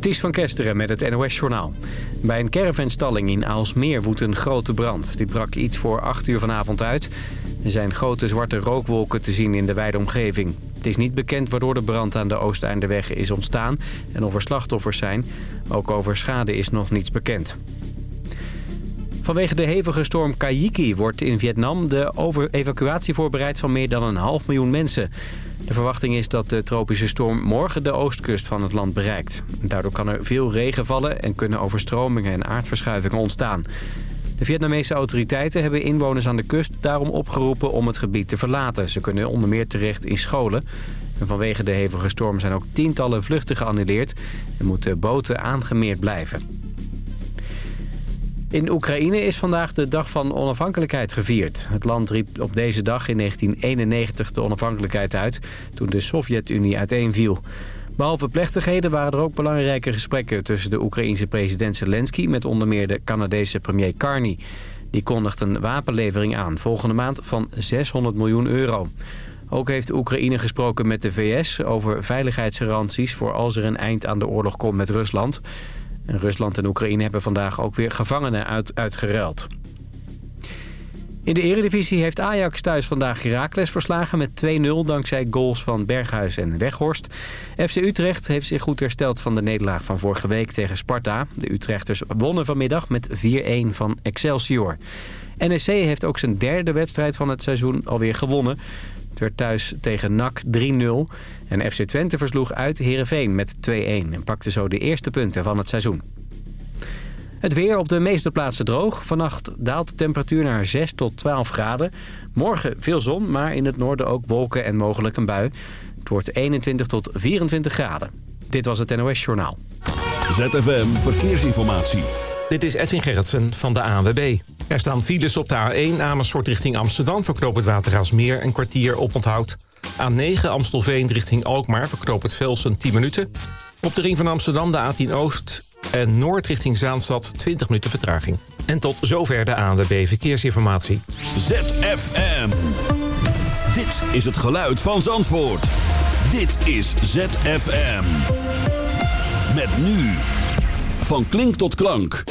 Ties van Kesteren met het NOS-journaal. Bij een caravanstalling in Aalsmeer woedt een grote brand. Die brak iets voor 8 uur vanavond uit. Er zijn grote zwarte rookwolken te zien in de wijde omgeving. Het is niet bekend waardoor de brand aan de Oosteinderweg is ontstaan... en of er slachtoffers zijn. Ook over schade is nog niets bekend. Vanwege de hevige storm Kaiki wordt in Vietnam de evacuatie voorbereid van meer dan een half miljoen mensen. De verwachting is dat de tropische storm morgen de oostkust van het land bereikt. Daardoor kan er veel regen vallen en kunnen overstromingen en aardverschuivingen ontstaan. De Vietnamese autoriteiten hebben inwoners aan de kust daarom opgeroepen om het gebied te verlaten. Ze kunnen onder meer terecht in scholen. En vanwege de hevige storm zijn ook tientallen vluchten geannuleerd en moeten boten aangemeerd blijven. In Oekraïne is vandaag de dag van onafhankelijkheid gevierd. Het land riep op deze dag in 1991 de onafhankelijkheid uit... toen de Sovjet-Unie uiteenviel. Behalve plechtigheden waren er ook belangrijke gesprekken... tussen de Oekraïense president Zelensky... met onder meer de Canadese premier Carney. Die kondigt een wapenlevering aan volgende maand van 600 miljoen euro. Ook heeft Oekraïne gesproken met de VS over veiligheidsgaranties... voor als er een eind aan de oorlog komt met Rusland... Rusland en Oekraïne hebben vandaag ook weer gevangenen uit, uitgeruild. In de eredivisie heeft Ajax thuis vandaag Heracles verslagen met 2-0... dankzij goals van Berghuis en Weghorst. FC Utrecht heeft zich goed hersteld van de nederlaag van vorige week tegen Sparta. De Utrechters wonnen vanmiddag met 4-1 van Excelsior. NEC heeft ook zijn derde wedstrijd van het seizoen alweer gewonnen. Het werd thuis tegen NAC 3-0. En FC Twente versloeg uit Heerenveen met 2-1 en pakte zo de eerste punten van het seizoen. Het weer op de meeste plaatsen droog. Vannacht daalt de temperatuur naar 6 tot 12 graden. Morgen veel zon, maar in het noorden ook wolken en mogelijk een bui. Het wordt 21 tot 24 graden. Dit was het NOS Journaal. ZFM Verkeersinformatie. Dit is Edwin Gerritsen van de ANWB. Er staan files op de A1 Amersfoort richting Amsterdam... verknoopt het Watergaasmeer een kwartier op onthoud. A9 Amstelveen richting Alkmaar verknoopt het Velsen 10 minuten. Op de ring van Amsterdam de A10 Oost en Noord richting Zaanstad 20 minuten vertraging. En tot zover de ANWB Verkeersinformatie. ZFM. Dit is het geluid van Zandvoort. Dit is ZFM. Met nu. Van klink tot klank.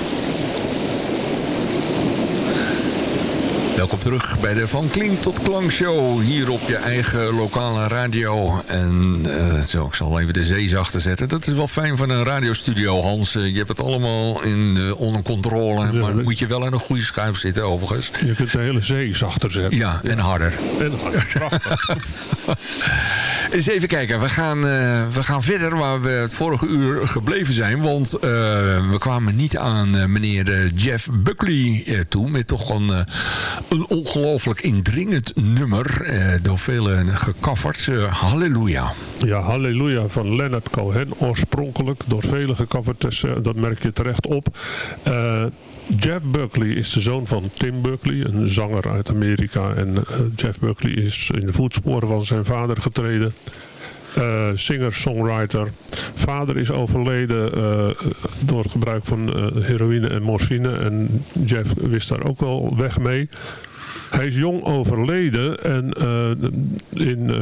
Welkom terug bij de Van Klink tot Klank Show. Hier op je eigen lokale radio. En uh, zo, ik zal even de zee zachter zetten. Dat is wel fijn van een radiostudio, Hans. Uh, je hebt het allemaal in, uh, onder controle. Ja, maar dan moet je wel in een goede schuif zitten, overigens. Je kunt de hele zee zachter zetten. Ja, en harder. En harder. Eens even kijken. We gaan, we gaan verder waar we het vorige uur gebleven zijn. Want we kwamen niet aan meneer Jeff Buckley toe. Met toch een een ongelooflijk indringend nummer. Eh, door velen gecoverd. Uh, halleluja. Ja, Halleluja van Leonard Cohen. Oorspronkelijk door velen gecoverd. Dus, uh, dat merk je terecht op. Uh, Jeff Buckley is de zoon van Tim Buckley, een zanger uit Amerika. En Jeff Buckley is in de voetsporen van zijn vader getreden. Uh, singer-songwriter. Vader is overleden uh, door het gebruik van uh, heroïne en morfine. En Jeff wist daar ook wel weg mee. Hij is jong overleden en uh, in uh,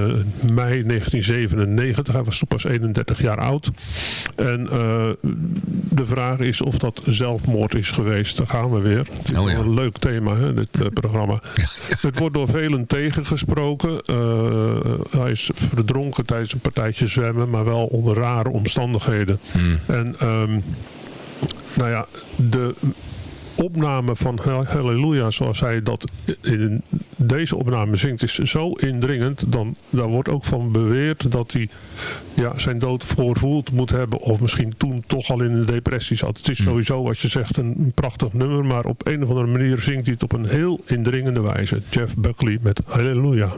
mei 1997, hij was pas 31 jaar oud. En uh, de vraag is of dat zelfmoord is geweest. Daar gaan we weer. Het is oh, ja. een leuk thema, hè, dit programma. Het wordt door velen tegengesproken. hij is verdronken tijdens een partijtje zwemmen, maar wel onder rare omstandigheden. Hmm. En... Um, nou ja, de opname van Halleluja zoals hij dat in deze opname zingt is zo indringend. Dan, daar wordt ook van beweerd dat hij ja, zijn dood voorvoeld moet hebben. Of misschien toen toch al in een depressie zat. Het is hm. sowieso wat je zegt een, een prachtig nummer. Maar op een of andere manier zingt hij het op een heel indringende wijze. Jeff Buckley met Halleluja.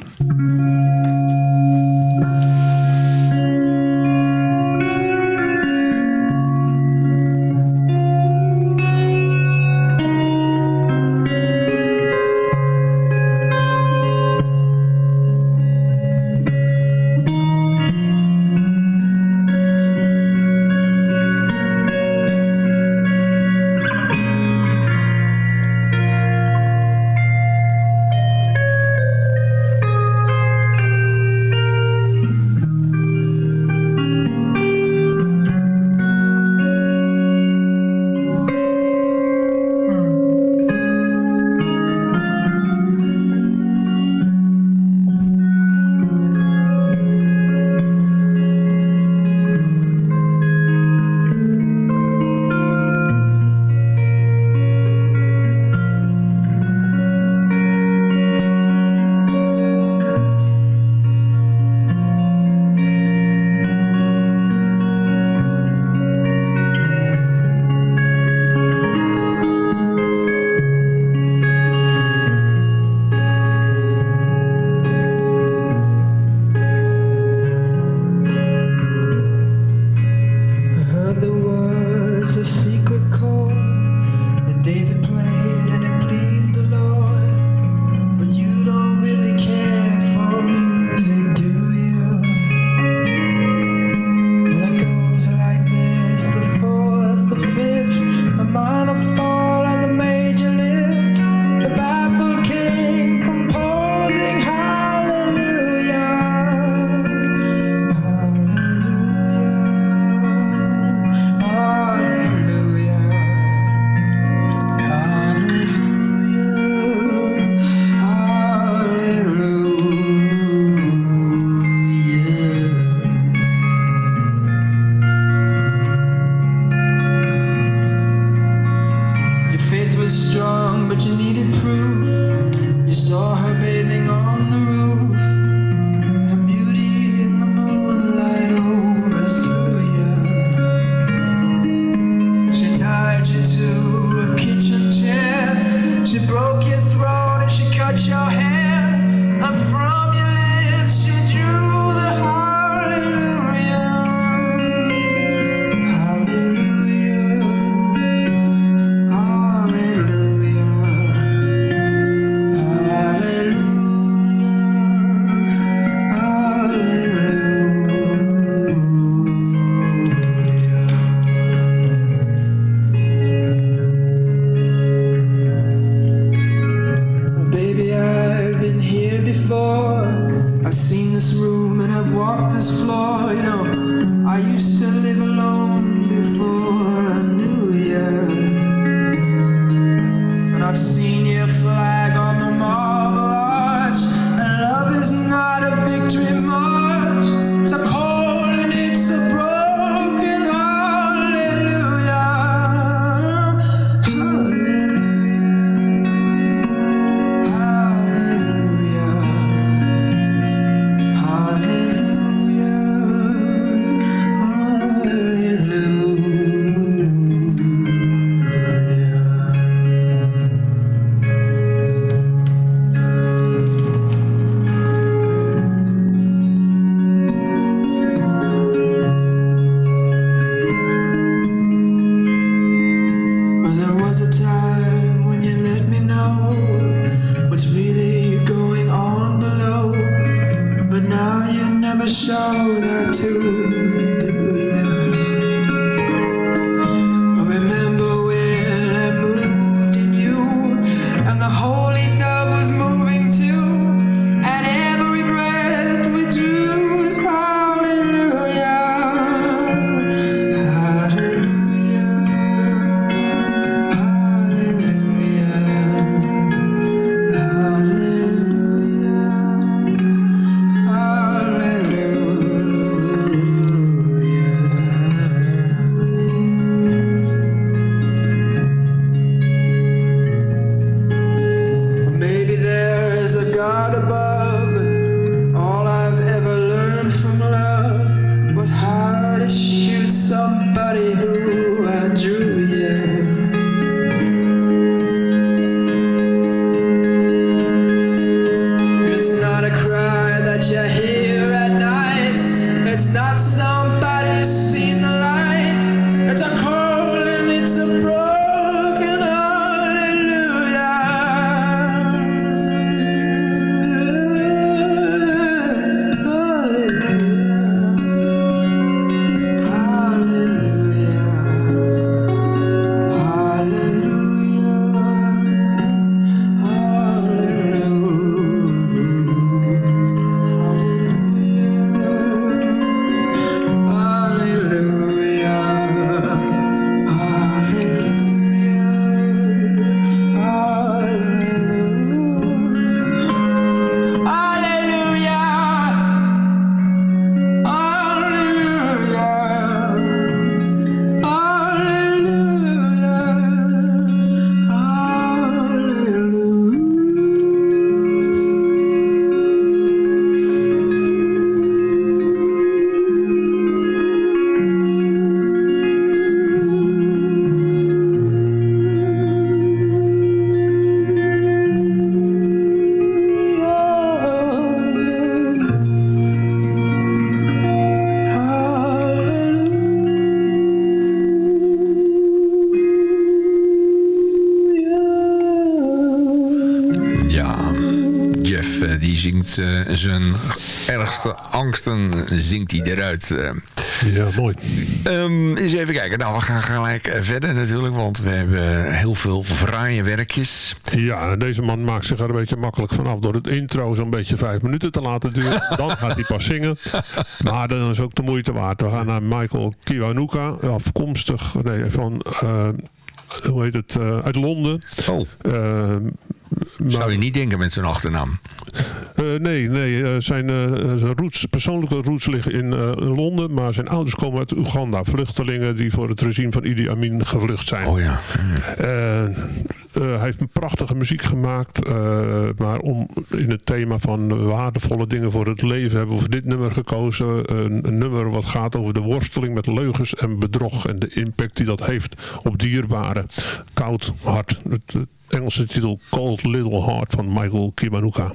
Zijn ergste angsten zingt hij eruit. Eh. Ja, mooi. Um, eens even kijken. Nou, we gaan gelijk eh, verder natuurlijk, want we hebben heel veel fraaie werkjes. Ja, deze man maakt zich er een beetje makkelijk vanaf door het intro zo'n beetje vijf minuten te laten duren. Dan gaat hij pas zingen. Maar dan is ook de moeite waard. We gaan naar Michael Kiwanuka, afkomstig nee, van... hoe heet het, uit Londen. Oh. Uh, Zou je niet denken met zijn achternaam? Uh, nee, nee uh, zijn, uh, zijn roots, persoonlijke roots liggen in Londen. Maar zijn ouders komen uit Oeganda. Vluchtelingen die voor het regime van Idi Amin gevlucht zijn. Oh ja. hij heeft een prachtige muziek gemaakt. maar om in het thema van waardevolle dingen voor het leven hebben we voor dit nummer gekozen. Een, een, nummer wat gaat over de worsteling met leugens en bedrog. En de impact die dat heeft op dierbaren. Koud hart. Het, Engelse titel Cold Little Heart van Michael Kiwanuka.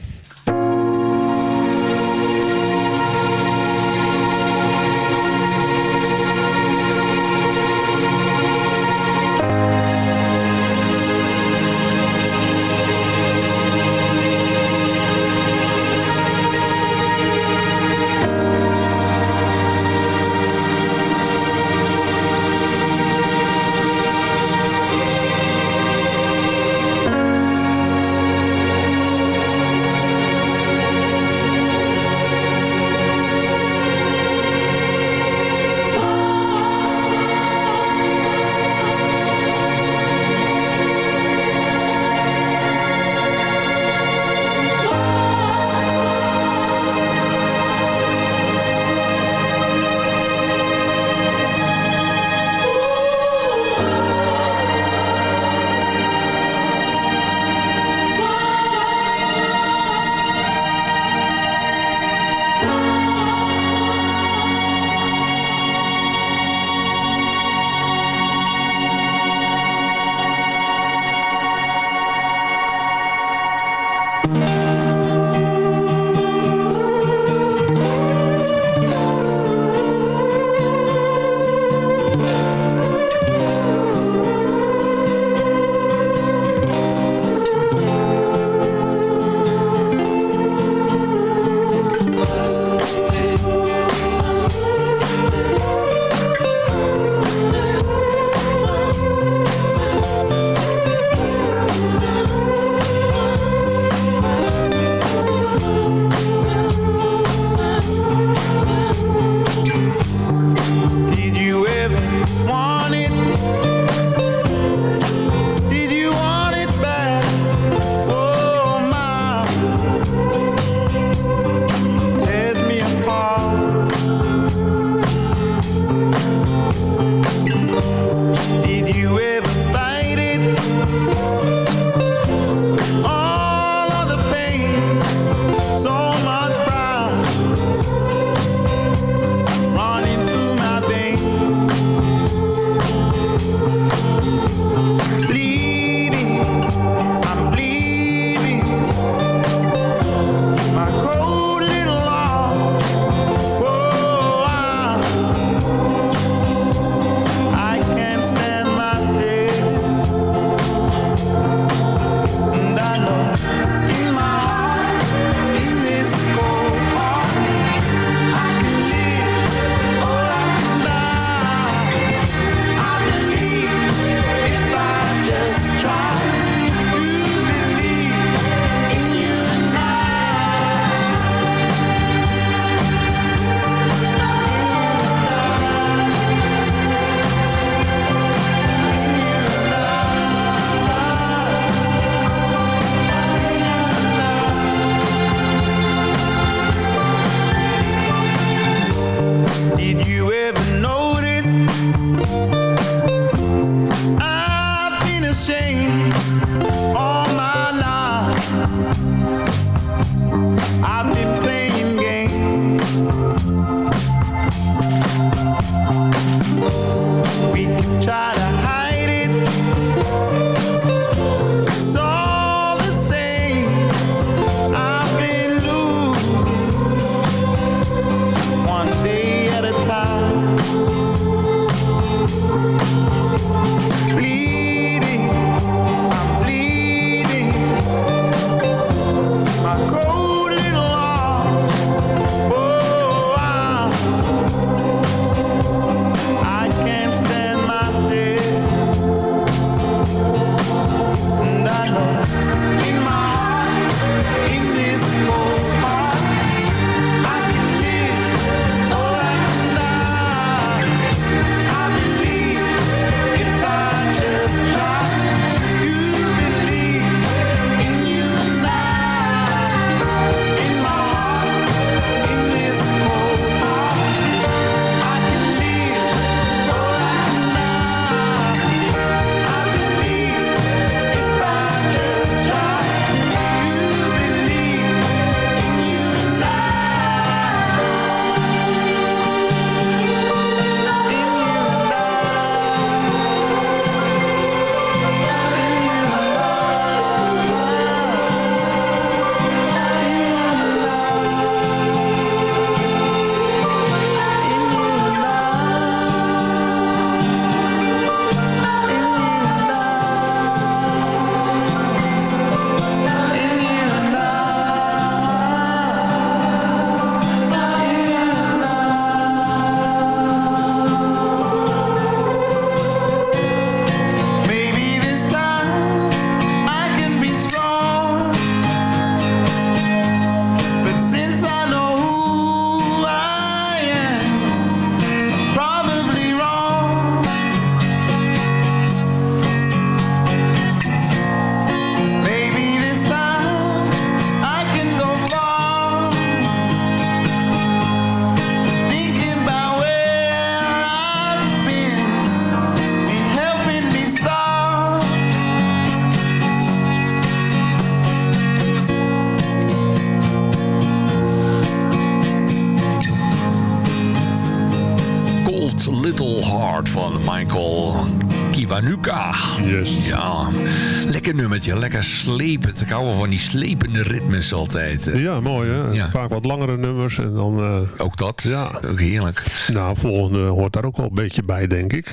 Lekker slepend. Ik hou wel van die slepende ritmes altijd. Ja, mooi hè. Vaak wat langere nummers. En dan, uh, ook dat? Ja. Ook heerlijk. Nou, volgende hoort daar ook wel een beetje bij, denk ik.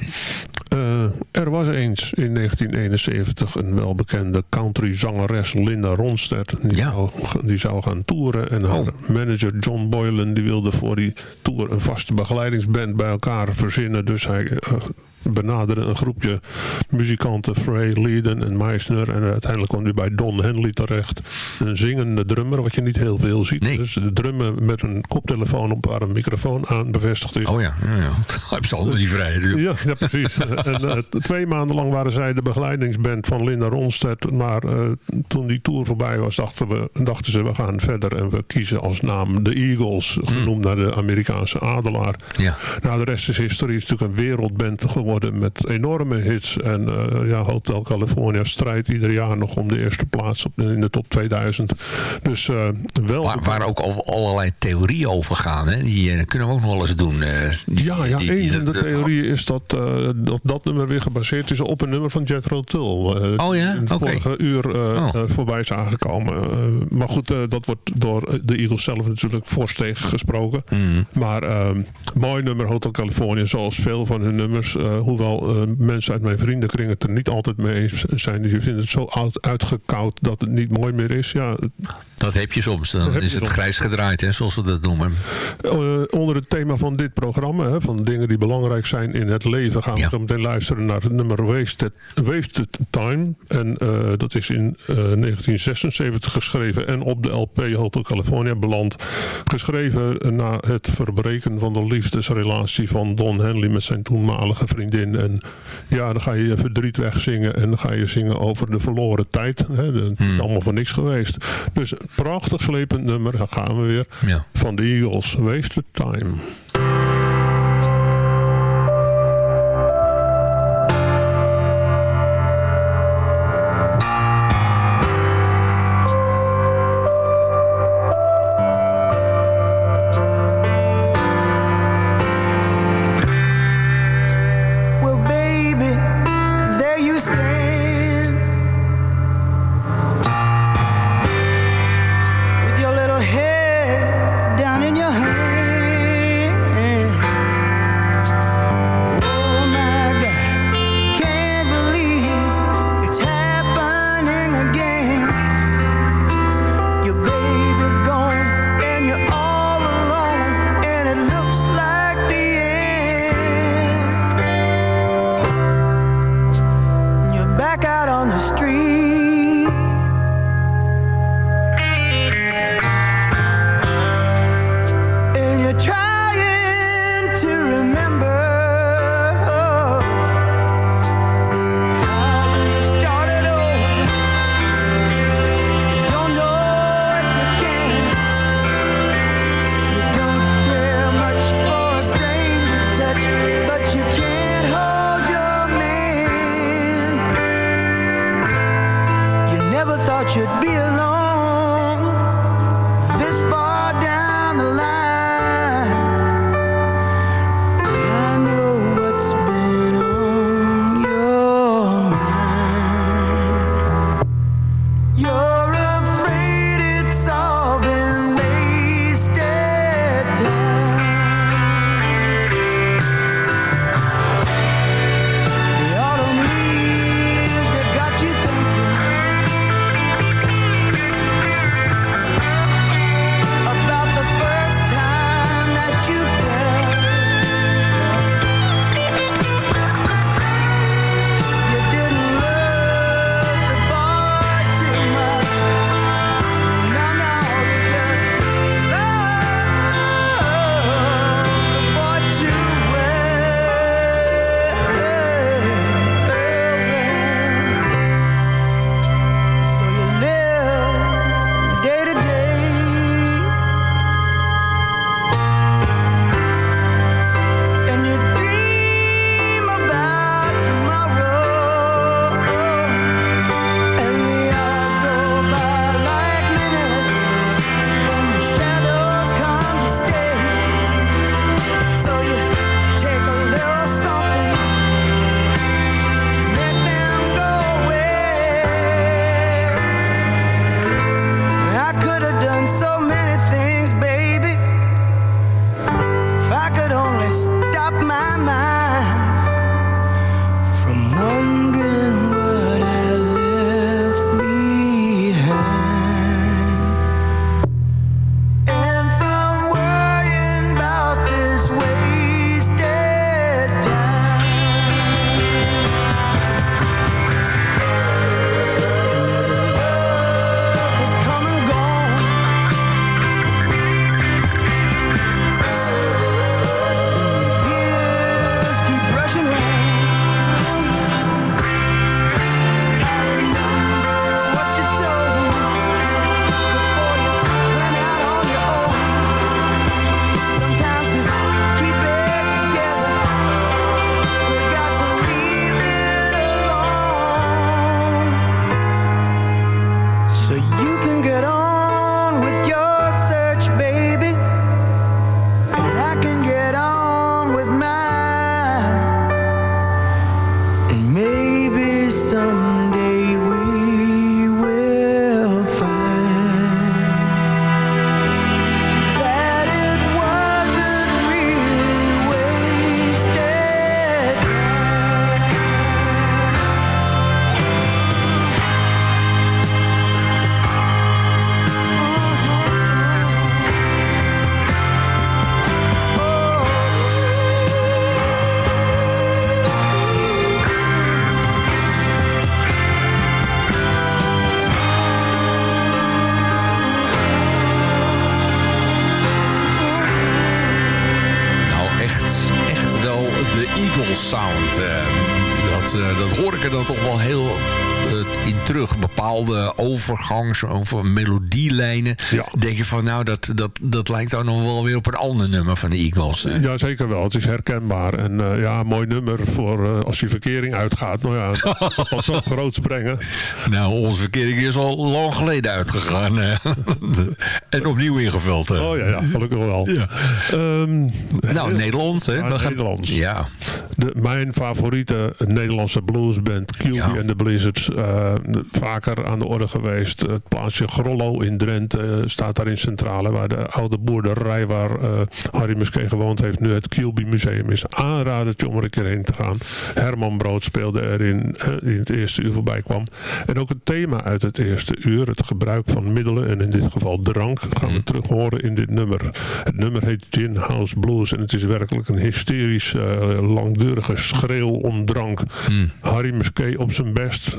Uh, er was eens in 1971 een welbekende country-zangeres Linda Ronstadt. Die, ja. zou, die zou gaan toeren. En haar oh. manager John Boylan die wilde voor die tour een vaste begeleidingsband bij elkaar verzinnen. Dus hij uh, benaderen een groepje muzikanten, Frey, Leiden en Meissner. En uiteindelijk kwam hij bij Don Henley terecht. Een zingende drummer, wat je niet heel veel ziet. Nee. Dus de drummen met een koptelefoon op waar een microfoon aan bevestigd is. Oh ja, ja, ja. heb ze handen die vrij. Ja, ja, precies. en, uh, twee maanden lang waren zij de begeleidingsband van Linda Ronstedt. Maar uh, toen die tour voorbij was, dachten, we, dachten ze we gaan verder. En we kiezen als naam de Eagles, genoemd mm. naar de Amerikaanse adelaar. Ja. Nou, de rest is historie. is natuurlijk een wereldband geworden geworden met enorme hits. En ja, Hotel California strijdt ieder jaar nog om de eerste plaats op, in de top 2000. Dus wel... Waar, waar ook al, allerlei theorieën over gaan. Hè? Die kunnen we ook nog wel eens doen. Die, ja, ja die, een van de theorieën is dat, dat dat nummer weer gebaseerd is op een nummer van Jethro Tull. oh ja? In het vorige uur oh. voorbij is aangekomen. maar goed, dat wordt door de Eagles zelf natuurlijk fors gesproken. Mm. Maar ehm, mooi nummer Hotel California, zoals veel van hun nummers. Uh, hoewel uh, mensen uit mijn vriendenkring het er niet altijd mee eens zijn. Die vinden het zo oud, uitgekoud dat het niet mooi meer is. Ja, dat heb je soms. Dan is het grijs gedraaid, hè, zoals we dat noemen. Uh, onder het thema van dit programma, hè, van dingen die belangrijk zijn in het leven, gaan we zo meteen luisteren naar het nummer Wasted, Wasted Time. En dat is in 1976 geschreven en op de LP Hotel California beland. Geschreven na het verbreken van de liefdesrelatie van Don Henley met zijn toenmalige vriendin. En ja, dan ga je je verdriet wegzingen en dan ga je zingen over de verloren tijd. Hè. Dat is hmm. allemaal voor niks geweest. Dus prachtig slepend nummer, daar gaan we weer. Ja. Van de Eagles, Wasted Time. Overgangs- of melodielijnen. Ja. Denk je van, nou, dat, dat, dat lijkt dan nog wel weer op een ander nummer van de Eagles. hè? Ja, zeker wel. Het is herkenbaar. En eh, ja, mooi nummer voor eh, als je verkering uitgaat. Nou ja, dat zo groots brengen. Nou, onze verkering is al lang geleden uitgegaan. en opnieuw ingevuld. hè. Oh ja, ja gelukkig wel. Ja. Ehm, Nou, Nederlands, hè? Ja, gaan- Nederlands. Ja. de, mijn favoriete Nederlandse bluesband, QB Ja. and the Blizzards. eh, vaker aan de orde geweest. Het plaatsje Grollo in Drenthe eh, staat daar in Centrale. Waar de oude boerderij waar eh, Harry Muskee gewoond heeft. Nu het QB Museum is. Aanradertje om er een keer heen te gaan. Herman Brood speelde erin eh, in het eerste uur voorbij kwam. En ook het thema uit het eerste uur. Het gebruik van middelen. En in dit geval drank. Gaan we terug horen in dit nummer. Het nummer heet Gin House Blues. En het is werkelijk een hysterisch langdurige schreeuw om drank. Harry Muskee op zijn best.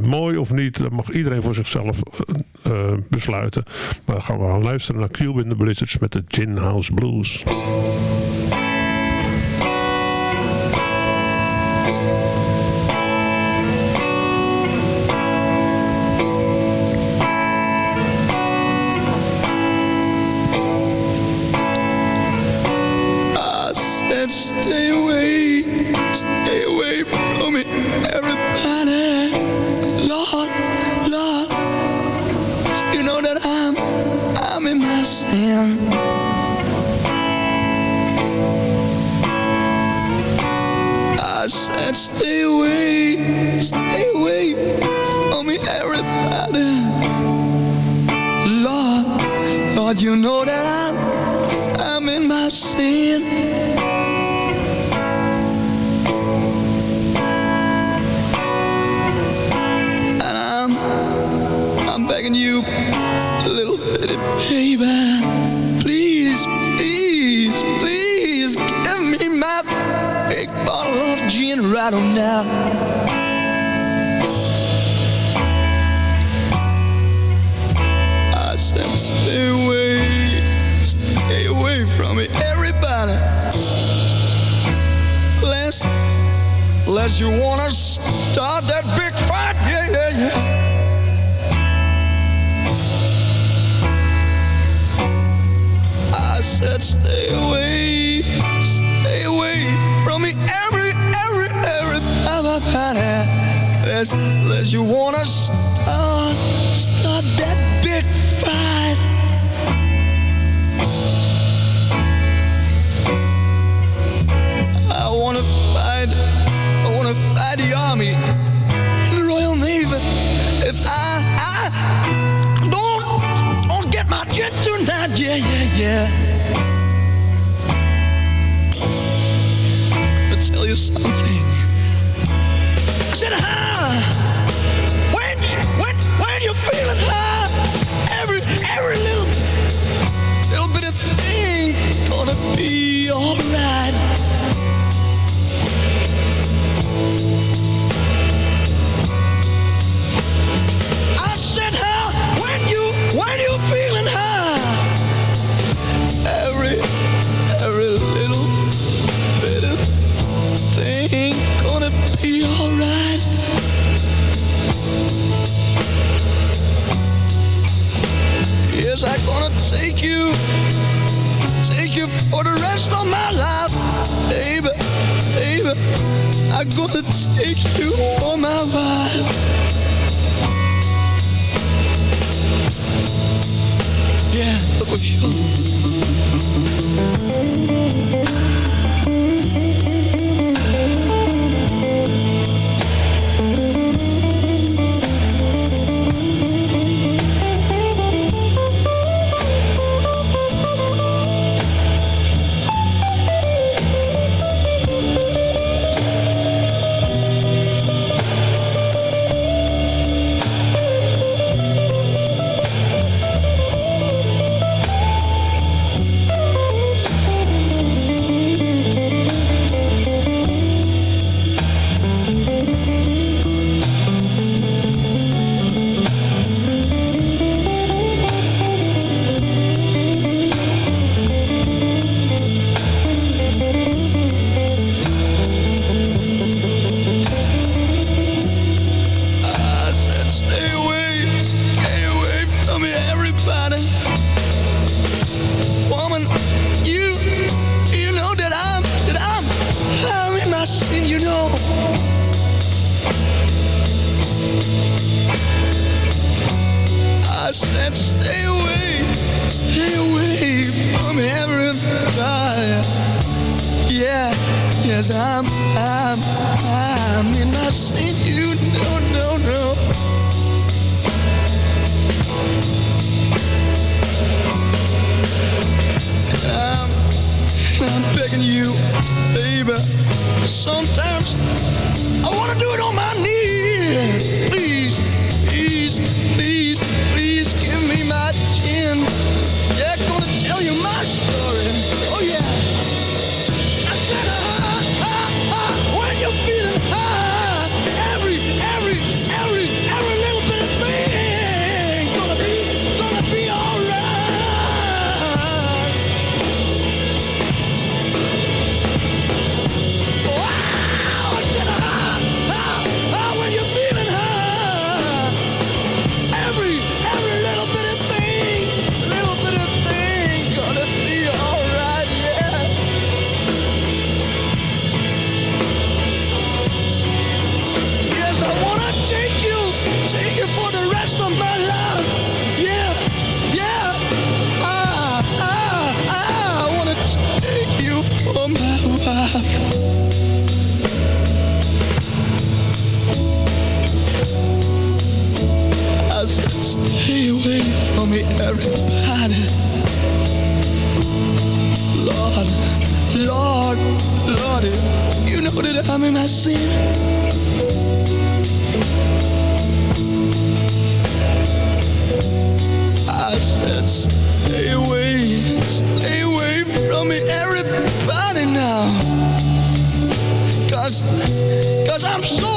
Mooi of niet, dat mag iedereen voor zichzelf eh, Maar dan gaan we luisteren naar Cube in the Blizzards met de Gin House Blues. Yeah. I'll tell you something. I said, huh? When, when, when you're feeling high, every, every little, little bit of thing gonna be alright. Be alright. Yes, I'm gonna take you, take you for the rest of my life, baby, baby. I'm gonna take you for my wife. Yeah, for sure. said Sometimes Lord, Lordy, you know that I'm in my sin. I said, stay away, stay away from me, everybody now. Cause, cause I'm so,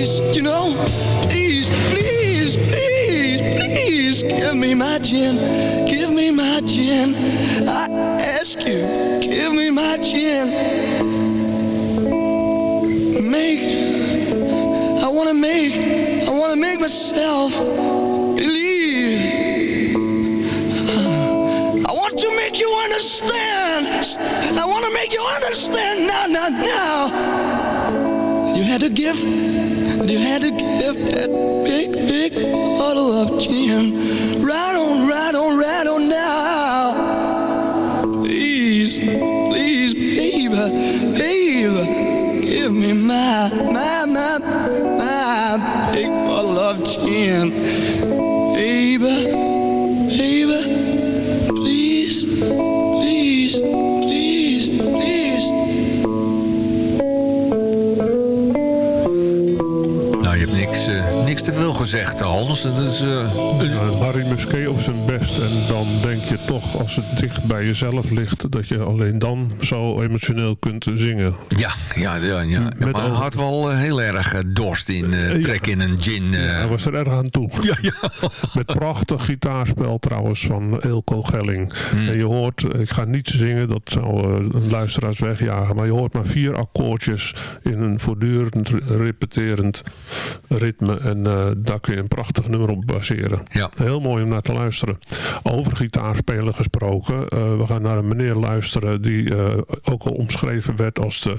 knees, you know. Please, please, please, please give me my gin. Give me my gin. I ask you, give me my gin. Make, I want to make, I want to make myself believe. I want to make you understand. I want to make you understand now, now, now. You had to give, you had to give that big, big bottle of gin. Right gezegd, Hans. Dat is, eh, Uh, Harry Musquet op zijn best. En dan denk je toch, als het dicht bij jezelf ligt... dat je alleen dan zo emotioneel kunt zingen. ja, ja, ja. ja. Met maar hij had wel eh, heel erg eh, dorst in eh, ja. trek in een gin. eh. Hij was er erg aan toe. ja, ja. Met prachtig gitaarspel trouwens van Eelco Gelling. En je hoort, ik ga niet zingen, dat zou eh, luisteraars wegjagen. Maar je hoort maar vier akkoordjes in een voortdurend repeterend ritme. En eh, daar kun je een prachtig nummer op baseren. Ja. Heel mooi om naar te luisteren. Over gitaarspelen gesproken. eh, we gaan naar een meneer luisteren die eh, ook al omschreven werd als de,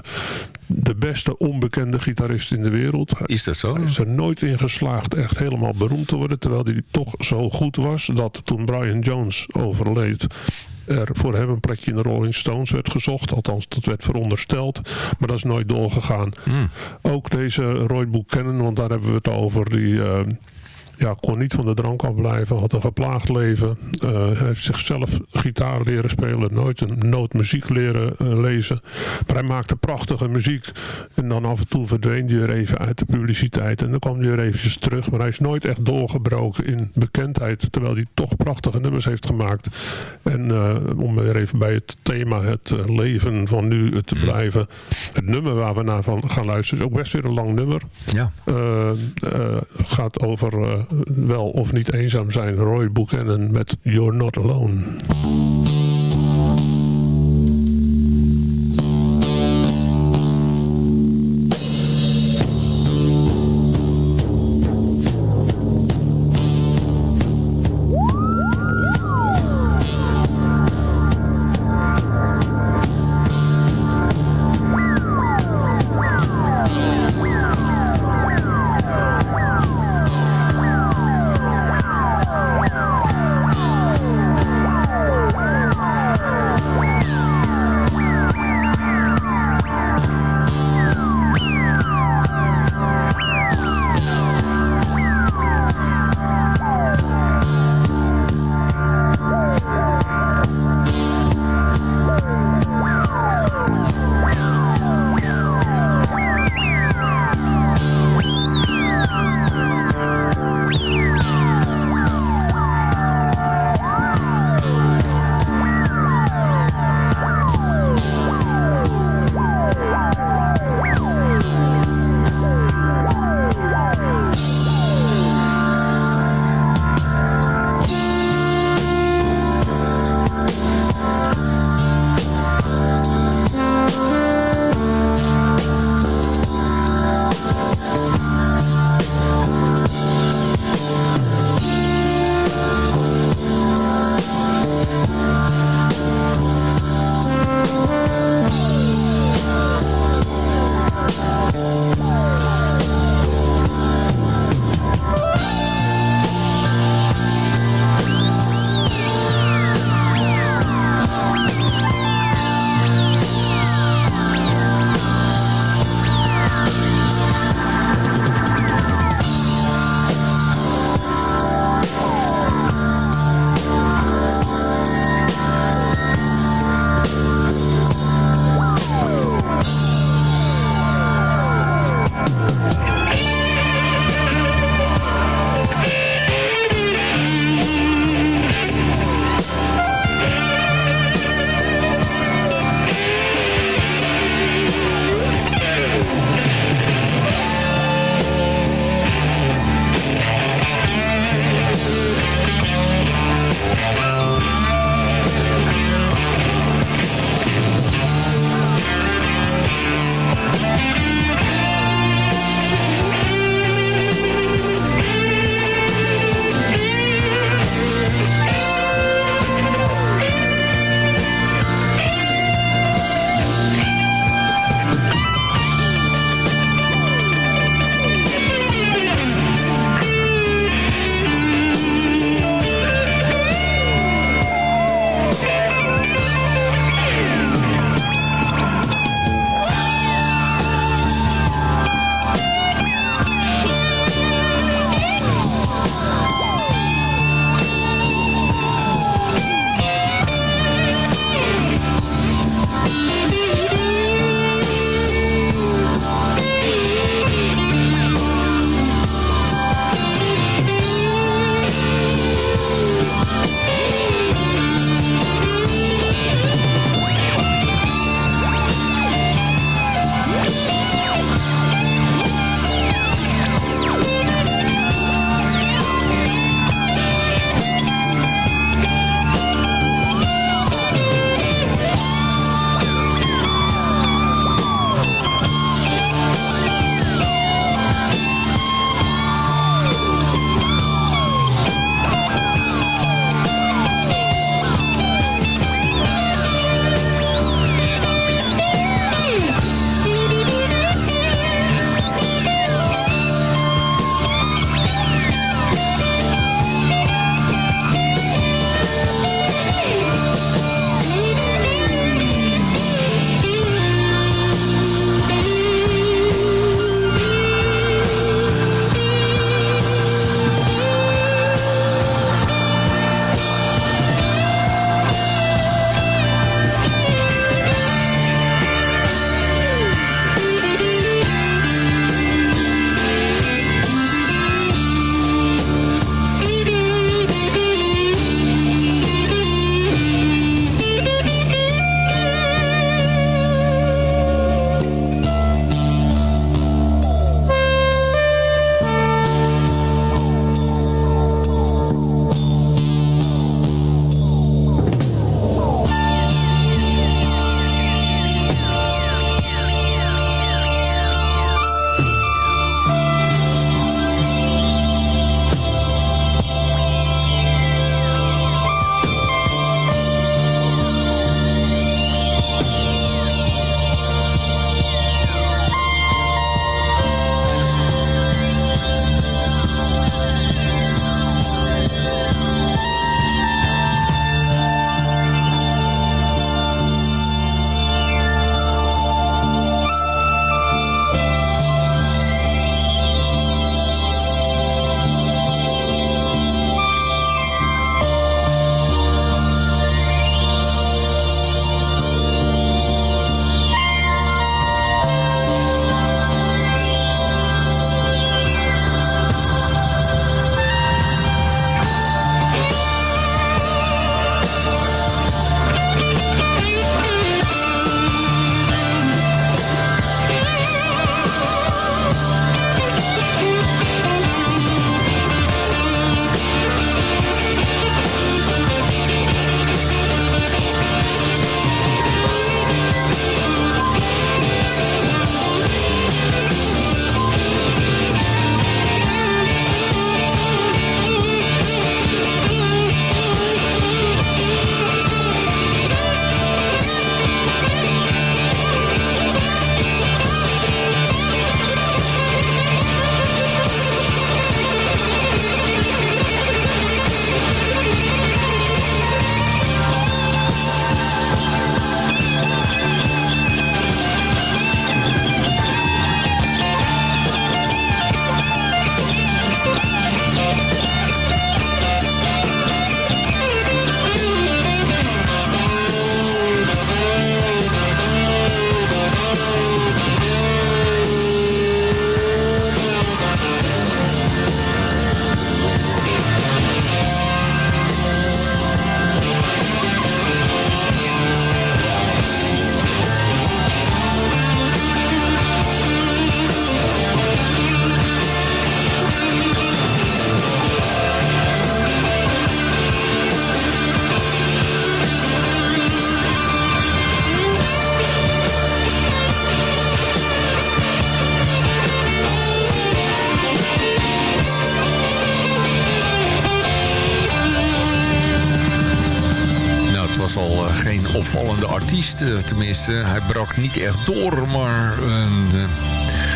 de beste onbekende gitarist in de wereld. Is dat zo? hij is er nooit in geslaagd echt helemaal beroemd te worden. Terwijl hij toch zo goed was dat toen Brian Jones overleed... er voor hem een plekje in de Rolling Stones werd gezocht. Althans, dat werd verondersteld. Maar dat is nooit doorgegaan. Ook deze Roy Buchanan, want daar hebben we het over... die eh, ja, kon niet van de drank afblijven, had een geplaagd leven. Hij heeft zichzelf gitaar leren spelen, nooit een noot muziek leren eh, lezen. Maar hij maakte prachtige muziek. En dan af en toe verdween hij weer even uit de publiciteit. En dan kwam hij weer eventjes terug. Maar hij is nooit echt doorgebroken in bekendheid. Terwijl hij toch prachtige nummers heeft gemaakt. En eh, om weer even bij het thema het leven van nu te blijven. Het nummer waar we naar van gaan luisteren is ook best weer een lang nummer. Ja. Gaat over wel of niet eenzaam zijn. Roy Buchanan met You're Not Alone. Eh, hij brak niet echt door, maar...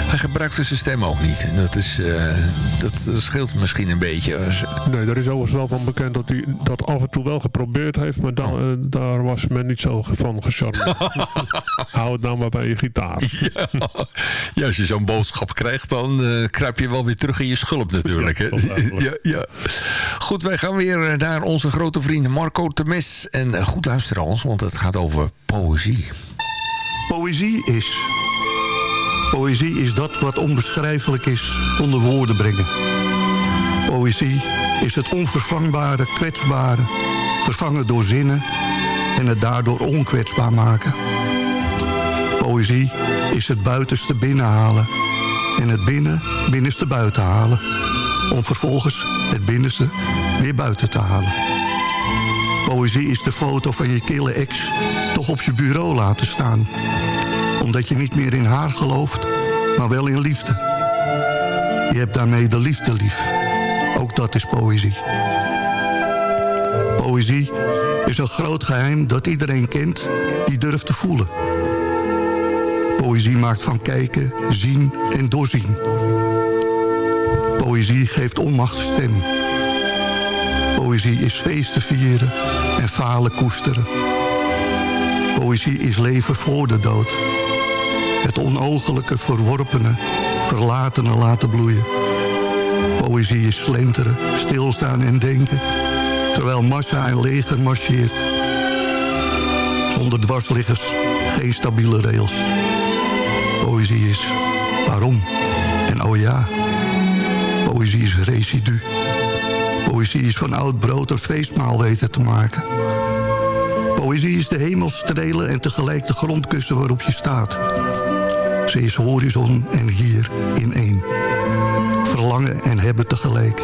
hij gebruikte zijn stem ook niet. Dat, is, eh, dat scheelt misschien een beetje. Nee, daar is overigens wel van bekend dat hij dat af en toe wel geprobeerd heeft, maar dan, eh, daar was men niet zo van gecharmeerd. Hou het nou maar bij je gitaar. Ja, als je zo'n boodschap krijgt, dan eh, kruip je wel weer terug in je schulp natuurlijk. Ja, hè? ja, ja. Goed, wij gaan weer naar onze grote vriend Marco Temes. En goed luisteren ons, want het gaat over poëzie. Poëzie is. Poëzie is dat wat onbeschrijfelijk is onder woorden brengen. Poëzie is het onvervangbare, kwetsbare, vervangen door zinnen en het daardoor onkwetsbaar maken. Poëzie is het buitenste binnenhalen en het binnen binnenste buiten halen. Om vervolgens het binnenste weer buiten te halen. Poëzie is de foto van je kille ex toch op je bureau laten staan omdat je niet meer in haar gelooft, maar wel in liefde. Je hebt daarmee de liefde lief. Ook dat is poëzie. Poëzie is een groot geheim dat iedereen kent die durft te voelen. Poëzie maakt van kijken, zien en doorzien. Poëzie geeft onmacht stem. Poëzie is feesten vieren en falen koesteren. Poëzie is leven voor de dood. Het onogelijke, verworpene, verlatene laten bloeien. Poëzie is slenteren, stilstaan en denken... terwijl massa en leger marcheert. Zonder dwarsliggers, geen stabiele rails. Poëzie is waarom en oh ja. Poëzie is residu. Poëzie is van oud brood een feestmaal weten te maken. Poëzie is de hemel strelen en tegelijk de grondkussen waarop je staat. Ze is horizon en hier in één. Verlangen en hebben tegelijk.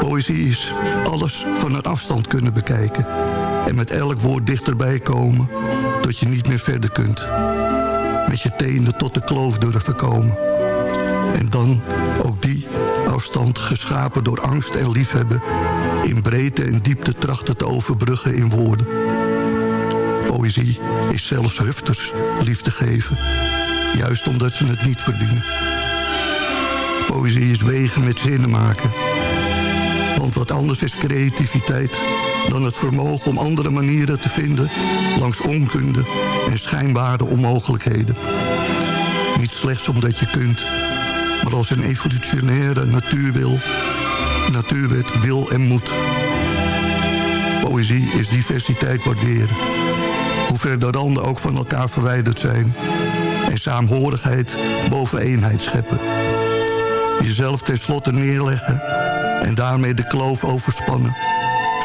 Poëzie is alles van een afstand kunnen bekijken. En met elk woord dichterbij komen tot je niet meer verder kunt. Met je tenen tot de kloof durven komen. En dan ook die afstand geschapen door angst en liefhebben... in breedte en diepte trachten te overbruggen in woorden. Poëzie is zelfs hufters liefde geven. Juist omdat ze het niet verdienen. Poëzie is wegen met zinnen maken. Want wat anders is creativiteit dan het vermogen om andere manieren te vinden... langs onkunde en schijnbare onmogelijkheden. Niet slechts omdat je kunt, maar als een evolutionaire natuurwil... natuurwet wil en moet. Poëzie is diversiteit waarderen. Hoe ver de randen ook van elkaar verwijderd zijn. En saamhorigheid boven eenheid scheppen. Jezelf tenslotte neerleggen en daarmee de kloof overspannen.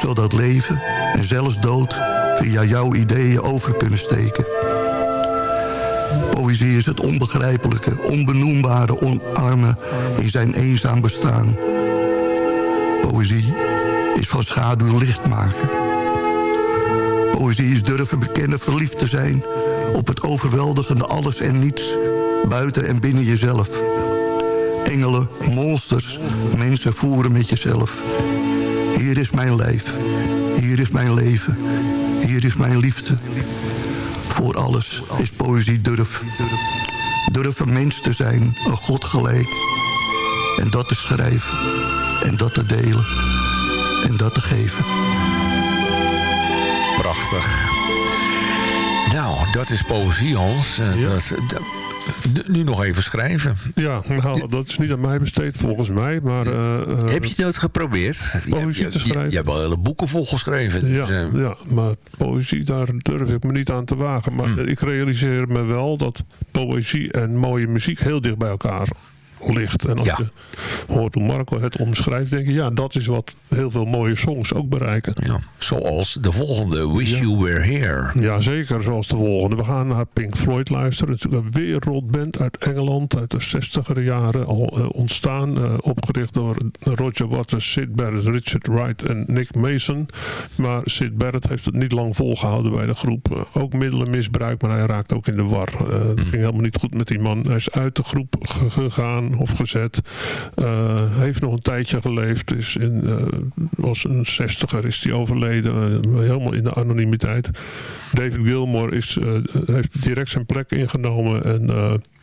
Zodat leven en zelfs dood via jouw ideeën over kunnen steken. Poëzie is het onbegrijpelijke, onbenoembare omarmen in zijn eenzaam bestaan. Poëzie is van schaduw licht maken. Poëzie is durven bekennen verliefd te zijn op het overweldigende alles en niets, buiten en binnen jezelf. Engelen, monsters, mensen voeren met jezelf. Hier is mijn lijf, hier is mijn leven, hier is mijn liefde. Voor alles is poëzie durf. Een mens te zijn, een God gelijk. En dat te schrijven, en dat te delen, en dat te geven. Prachtig. Nou, dat is poëzie, Hans. Eh, dat, dat- nu- nog even schrijven. Ja, nou, dat is niet aan mij besteed volgens mij, maar... eh, eh, Heb je dat geprobeerd? Je, Poëzie hebt- te je, schrijven? je hebt wel hele boeken volgeschreven. Dus, Ja, ja, maar poëzie, daar durf ik me niet aan te wagen. Maar ik realiseer me wel dat poëzie en mooie muziek heel dicht bij elkaar ligt. En als Ja. je hoort hoe Marco het omschrijft, denk je... ja, dat is wat heel veel mooie songs ook bereiken. ja. Zoals de volgende, Wish You Were Here. Ja, zeker zoals de volgende. We gaan naar Pink Floyd luisteren. Het is natuurlijk een wereldband uit Engeland uit de 60er jaren al eh, ontstaan. eh, opgericht door Roger Waters, Sid Barrett, Richard Wright en Nick Mason. Maar Sid Barrett heeft het niet lang volgehouden bij de groep. Eh, ook middelenmisbruik, maar hij raakt ook in de war. Het ging helemaal niet goed met die man. Hij is uit de groep ge- gegaan Dodenhof gezet. Uh, heeft nog een tijdje geleefd. Is in, uh, was een zestiger is hij overleden. helemaal in de anonimiteit. David Gilmour is, heeft direct zijn plek ingenomen. En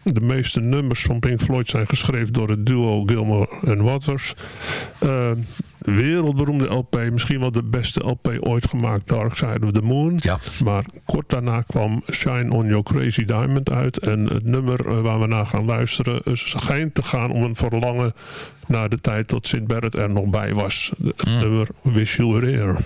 de meeste nummers van Pink Floyd zijn geschreven door het duo Gilmour en Waters. Wereldberoemde LP, misschien wel de beste LP ooit gemaakt, Dark Side of the Moon. Ja. Maar kort daarna kwam Shine on Your Crazy Diamond uit. En het nummer eh, waar we naar gaan luisteren schijnt te gaan om een verlangen naar de tijd dat Sid Barrett er nog bij was. Het mm. nummer Wish You Were Here.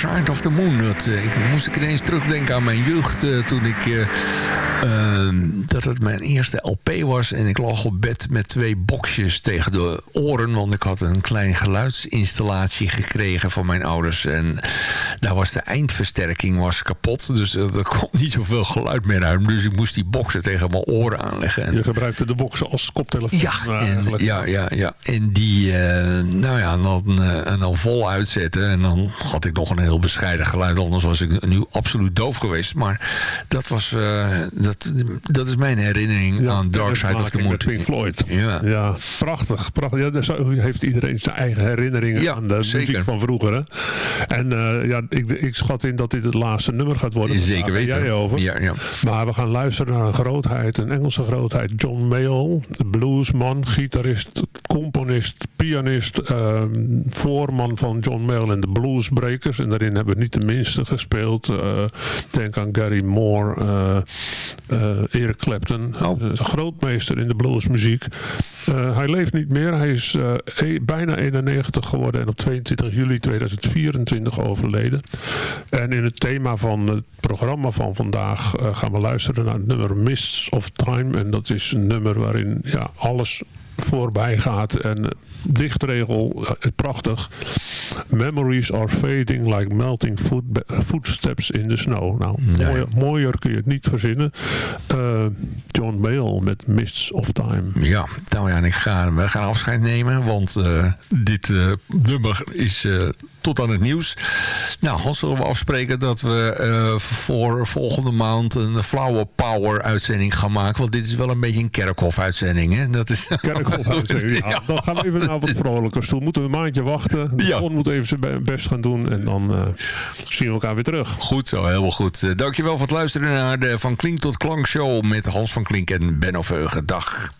Side of the Moon. Dat, ik moest ik ineens terugdenken aan mijn jeugd toen ik... Ehm, dat het mijn eerste LP was en ik lag op bed met twee boxjes tegen de oren, want ik had een klein geluidsinstallatie gekregen van mijn ouders en daar was de eindversterking was kapot, dus er kwam niet zoveel geluid meer uit, dus ik moest die boxen tegen mijn oren aanleggen. En, Je gebruikte de boxen als koptelefoon? Ja, en, ja, ja, ja. En die, uh, nou ja, dan, uh, en dan vol uitzetten en dan had ik nog een heel bescheiden geluid, anders was ik nu absoluut doof geweest, maar dat was, uh, dat, dat is mijn herinnering aan Dark Side of the Moon. Pink Floyd. Ja, ja prachtig. prachtig. Ja, heeft iedereen zijn eigen herinneringen aan de muziek van vroeger. Hè? En uh, ja, ik, ik, schat in dat dit het laatste nummer gaat worden. Zeker weten. Jij over. Ja, ja. Maar we gaan luisteren naar een grootheid, een Engelse grootheid. John Mayall, bluesman, gitarist, componist, pianist, uh, voorman van John Mayall en de Bluesbreakers. En daarin hebben we niet de minste gespeeld. Uh, denk aan Gary Moore, uh, Eric Clapton. Oh. een grootmeester in de bluesmuziek. Uh, hij leeft niet meer. Hij is e bijna 91 geworden en op 22 juli 2024 overleden. En in het thema van het programma van vandaag gaan we luisteren naar het nummer Mists of Time. En dat is een nummer waarin ja, alles voorbij gaat en dichtregel, prachtig. Memories are fading like melting foot, footsteps in the snow. Nou, nee. mooier, mooier, kun je het niet verzinnen. Uh, John Mayall met Mists of Time. Ja, nou ja, en ik ga, we gaan afscheid nemen, want uh, dit uh, nummer is tot aan het nieuws. Nou, Hans zullen we afspreken dat we uh, voor volgende maand een Flower Power uitzending gaan maken. Want dit is wel een beetje een kerkhof uitzending. Hè? Dat is... Kerkhof uitzending, ja. ja. Dan gaan we even naar wat vrolijker toe. Moeten we een maandje wachten. De ja. moet even zijn best gaan doen. En dan uh, zien we elkaar weer terug. Goed zo, helemaal goed. Uh, dankjewel voor het luisteren naar de Van Klink tot Klank show met Hans van Klink en Benno Veugen. Dag.